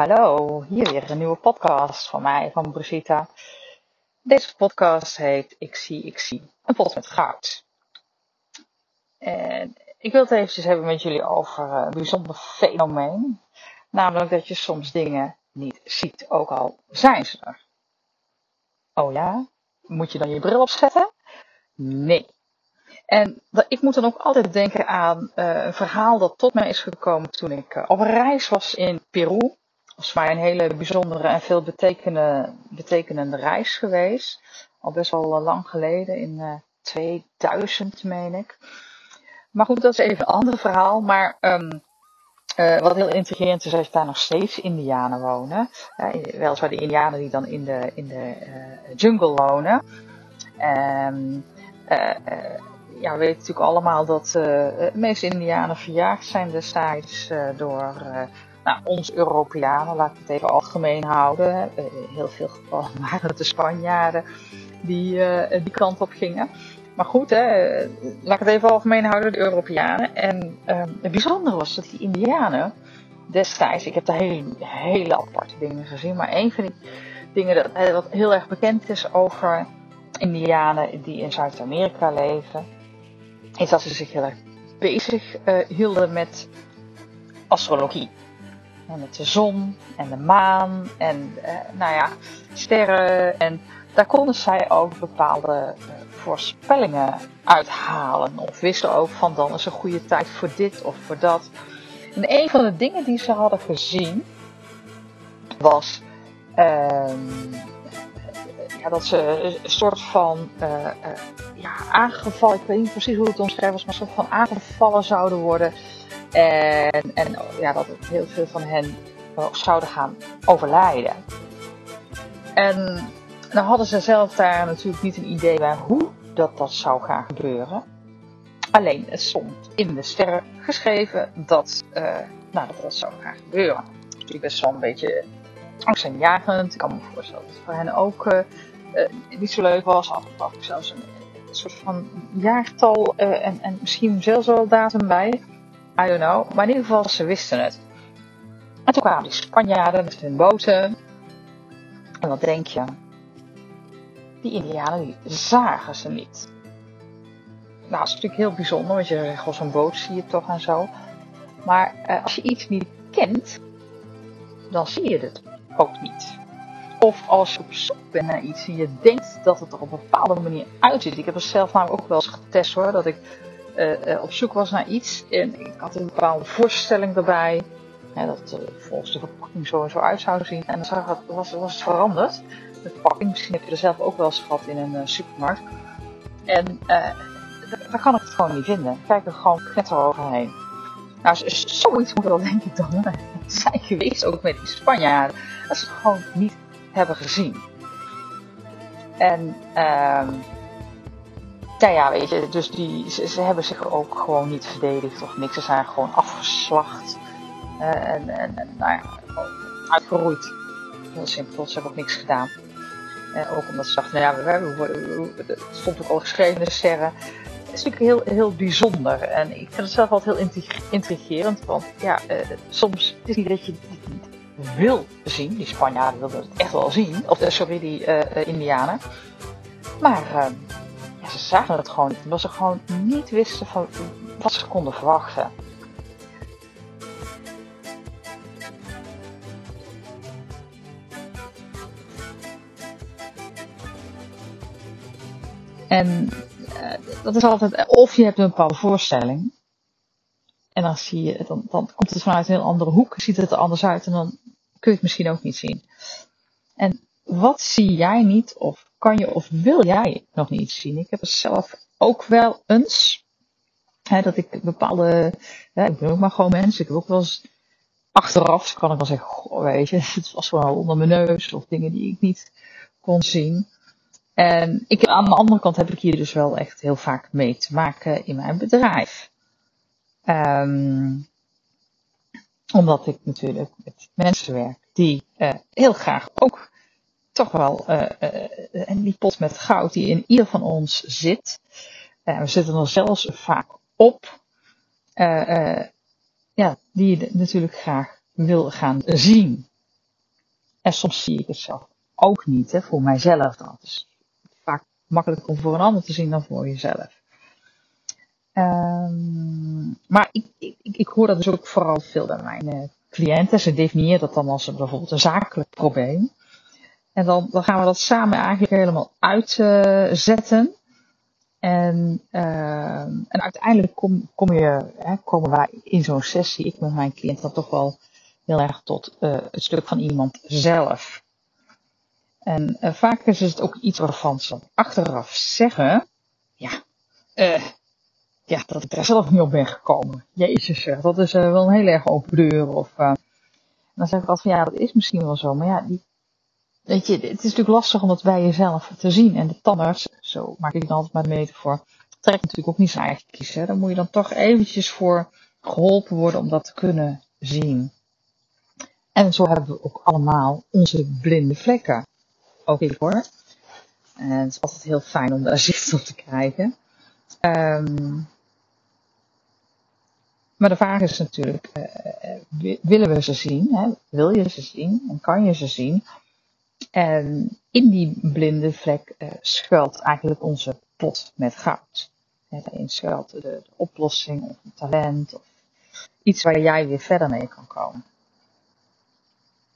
hallo. Hier weer een nieuwe podcast van mij, van Brigitta. Deze podcast heet Ik zie, ik zie. Een pot met goud. En ik wil het eventjes hebben met jullie over een bijzonder fenomeen. Namelijk dat je soms dingen niet ziet, ook al zijn ze er. Oh ja? Moet je dan je bril opzetten? Nee. En ik moet dan ook altijd denken aan uh, een verhaal dat tot mij is gekomen toen ik uh, op reis was in Peru. Was mij een hele bijzondere en veel betekenende, reis geweest. Al best wel uh, lang geleden, in 2000 meen ik. Maar goed, dat is even een ander verhaal. Maar um, wat heel intrigerend is, is dat daar nog steeds Indianen wonen. weliswaar de Indianen die dan in de, in de jungle wonen. Um, ja, we weten natuurlijk allemaal dat uh, de meeste Indianen verjaagd zijn destijds uh, door uh, nou, ons Europeanen. Laat ik het even algemeen houden. heel veel gevallen waren het de Spanjaarden die die kant op gingen. Maar goed, hè, laat ik het even algemeen houden, de Europeanen. En het bijzondere was dat die Indianen destijds, ik heb daar hele, hele aparte dingen gezien, maar een van die dingen dat, wat heel erg bekend is over Indianen die in Zuid-Amerika leven, is dat ze zich heel erg bezig hielden met astrologie. En met de zon en de maan en uh, nou ja, sterren. En daar konden zij ook bepaalde uh, voorspellingen uithalen. Of wisten ook van dan is een goede tijd voor dit of voor dat. En een van de dingen die ze hadden gezien was uh, ja, dat ze een soort van uh, ja, aangevallen, ik weet niet precies hoe het omschreven was, maar een soort van aangevallen zouden worden. En, en ja, dat heel veel van hen zouden gaan overlijden. En dan hadden ze zelf daar natuurlijk niet een idee bij hoe dat, dat zou gaan gebeuren. Alleen het stond in de sterren geschreven dat, uh, nou, dat zou gaan gebeuren. Natuurlijk best wel een beetje angstaanjagend. Ik kan me voorstellen dat het voor hen ook uh, uh, niet zo leuk was. Af en toe zelfs een, een, soort van jaartal en, en misschien zelfs wel datum bij. I don't know. Maar in ieder geval, ze wisten het. En toen kwamen die Spanjaarden met hun boten. En wat denk je? Die Indianen, zagen ze niet. Nou, dat is natuurlijk heel bijzonder, want je gewoon zo'n boot zie je toch en zo. Maar uh, als je iets niet kent, dan zie je het ook niet. Of als je op zoek bent naar iets en je denkt dat het er op een bepaalde manier uitziet. Ik heb het zelf namelijk ook wel eens getest hoor. Dat ik op zoek was naar iets en ik had een bepaalde voorstelling erbij. Ja, dat uh, volgens de verpakking zo en zo uit zou zien. En dan zag het, was, was het veranderd. De verpakking, misschien heb je er zelf ook wel eens gehad in een supermarkt. En daar kan ik het gewoon niet vinden. Ik kijk er gewoon knetter overheen. Nou, zoiets moet wel denk ik dan zijn geweest, ook met die Spanjaarden. Dat ze het gewoon niet hebben gezien. En um, nou ja, weet je, dus die, ze, hebben zich ook gewoon niet verdedigd of niks. Ze zijn gewoon afgeslacht. Uh, en, en, nou uitgeroeid. Heel simpel, ze hebben ook niks gedaan. Uh, ook omdat ze dachten, nou ja, we, we, we, het stond ook al geschreven in de sterren. Het is natuurlijk heel, heel bijzonder. En ik vind het zelf altijd heel intrigerend. Want ja, uh, soms is het niet dat je het niet wil zien. Die Spanjaarden wilden het echt wel zien. Of sorry, die Indianen. Maar ze zagen het gewoon niet. Omdat ze gewoon niet wisten van wat ze konden verwachten. En uh, dat is altijd, of je hebt een bepaalde voorstelling. En dan zie je, dan, dan komt het vanuit een heel andere hoek, ziet het er anders uit en dan kun je het misschien ook niet zien. En wat zie jij niet, of kan je of wil jij nog niet zien? Ik heb het zelf ook wel eens, hè, dat ik bepaalde, hè, ik ben ook maar gewoon mensen, ik heb ook wel eens achteraf, kan ik wel zeggen, goh, weet je, het was wel onder mijn neus, of dingen die ik niet kon zien. En ik, aan de andere kant heb ik hier dus wel echt heel vaak mee te maken in mijn bedrijf. Um, omdat ik natuurlijk met mensen werk die uh, heel graag ook toch wel uh, uh, die pot met goud die in ieder van ons zit. we zitten er zelfs vaak op. ja, die je natuurlijk graag wil gaan zien. En soms zie ik het zelf ook niet, hè, voor mijzelf dan. Het is vaak makkelijker om voor een ander te zien dan voor jezelf. Um, maar ik, ik, ik, hoor dat dus ook vooral veel bij mijn cliënten. Ze definiëren dat dan als een, bijvoorbeeld een zakelijk probleem. En dan, dan gaan we dat samen eigenlijk helemaal uitzetten. en, uh, en uiteindelijk kom, kom je, hè, komen wij in zo'n sessie, ik met mijn cliënt, dan toch wel heel erg tot uh, het stuk van iemand zelf. En uh, vaak is het ook iets waarvan ze achteraf zeggen, ja, uh, ja, dat ik daar zelf niet op ben gekomen. Jezus dat is wel een heel erg open deur. Of, dan zeg ik altijd van ja, dat is misschien wel zo, maar ja, die, het is natuurlijk lastig om dat bij jezelf te zien. En de tandarts, zo maak ik dan altijd maar de metafoor, trekt natuurlijk ook niet zijn eigen kiezen. Daar moet je dan toch eventjes voor geholpen worden om dat te kunnen zien. En zo hebben we ook allemaal onze blinde vlekken. Ook ik hoor. En het is altijd heel fijn om daar zicht op te krijgen. Um, maar de vraag is natuurlijk, uh, willen we ze zien? Hè? Wil je ze zien? En kan je ze zien? En in die blinde vlek uh, schuilt eigenlijk onze pot met goud. Ja, daarin schuilt de, de, oplossing of een talent of iets waar jij weer verder mee kan komen.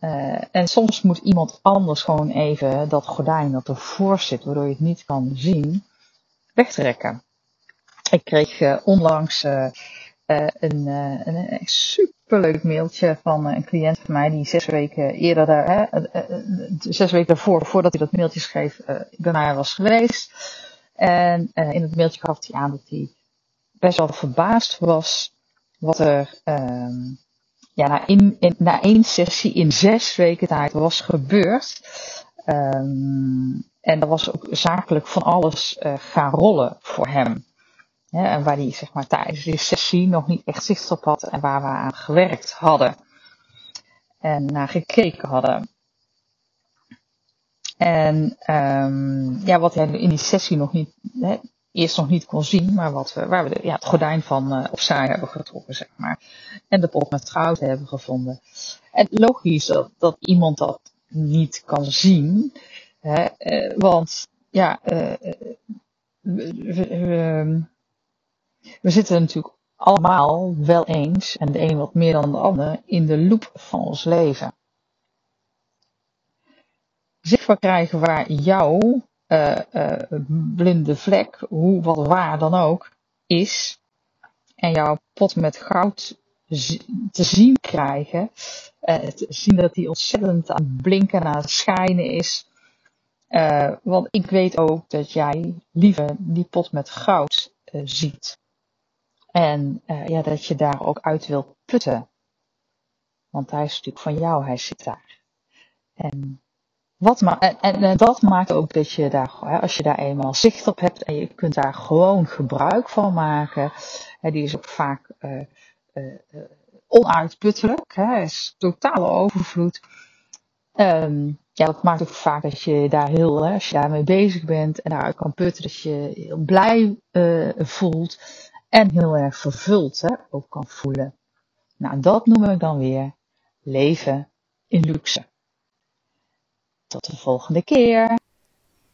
Uh, en soms moet iemand anders gewoon even dat gordijn dat ervoor zit, waardoor je het niet kan zien, wegtrekken. Ik kreeg uh, onlangs een, een, superleuk mailtje van een cliënt van mij die zes weken eerder daar, zes weken daarvoor, voordat hij dat mailtje schreef, bij was geweest. En in het mailtje gaf hij aan dat hij best wel verbaasd was wat er ehm, ja, na, in, na één sessie in zes weken tijd was gebeurd. Um, en dat was ook zakelijk van alles gaan rollen voor hem. En waar hij zeg maar, tijdens die sessie nog niet echt zicht op had en waar we aan gewerkt hadden. En naar gekeken hadden. En um, ja, wat hij in die sessie nog niet, eerst nog niet kon zien, maar wat we, waar we de, ja, het gordijn van uh, opzij hebben getrokken, zeg maar. En de pot met goud hebben gevonden. En logisch dat, dat iemand dat niet kan zien, hè, uh, want ja, uh, we, we, zitten natuurlijk allemaal wel eens, en de een wat meer dan de ander, in de loop van ons leven. Zichtbaar krijgen waar jouw uh, uh, blinde vlek, hoe wat waar dan ook, is. En jouw pot met goud te zien krijgen. Uh, te zien dat die ontzettend aan het blinken en aan het schijnen is. want ik weet ook dat jij liever die pot met goud ziet. En ja, dat je daar ook uit wil putten. Want hij is natuurlijk van jou, hij zit daar. En wat ma en, dat maakt ook dat je daar, als je daar eenmaal zicht op hebt en je kunt daar gewoon gebruik van maken, hè, die is ook vaak uh, uh, onuitputtelijk, hè, is totale overvloed. Um, ja, dat maakt ook vaak dat je daar heel, als je daarmee bezig bent en daaruit kan putten, dat je heel blij voelt en heel erg vervuld hè, ook kan voelen. Nou, dat noem ik dan weer leven in luxe. Tot de volgende keer.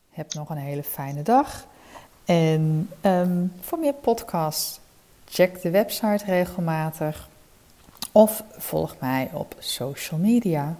Heb nog een hele fijne dag. En um, voor meer podcasts, check de website regelmatig. Of volg mij op social media.